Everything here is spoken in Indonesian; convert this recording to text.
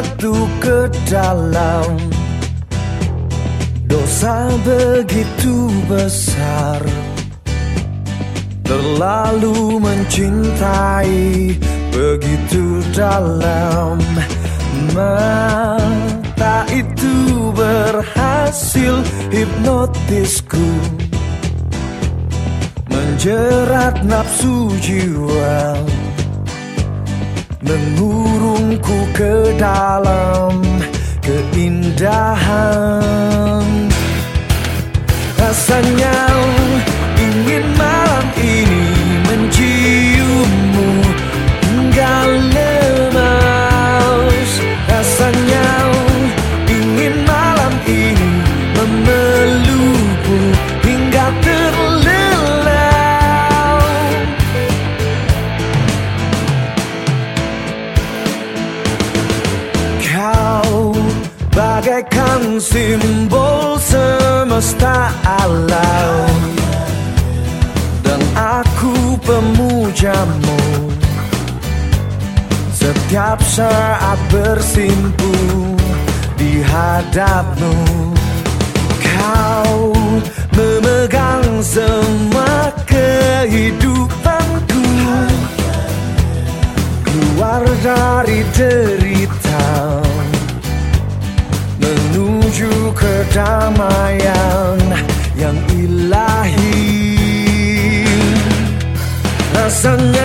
jatuh ke dalam. Dosa begitu besar. Terlalu mencintai begitu dalam. Mata itu berhasil hipnotisku. Menjerat nafsu jiwa Mengurungku ke dalam keindahan. Rasanya bagaikan simbol semesta alam. Dan aku pemujamu. Setiap saat bersimpu di hadapmu. Kau memegang semua kehidupanku kedamaian yang ilahi. Rasanya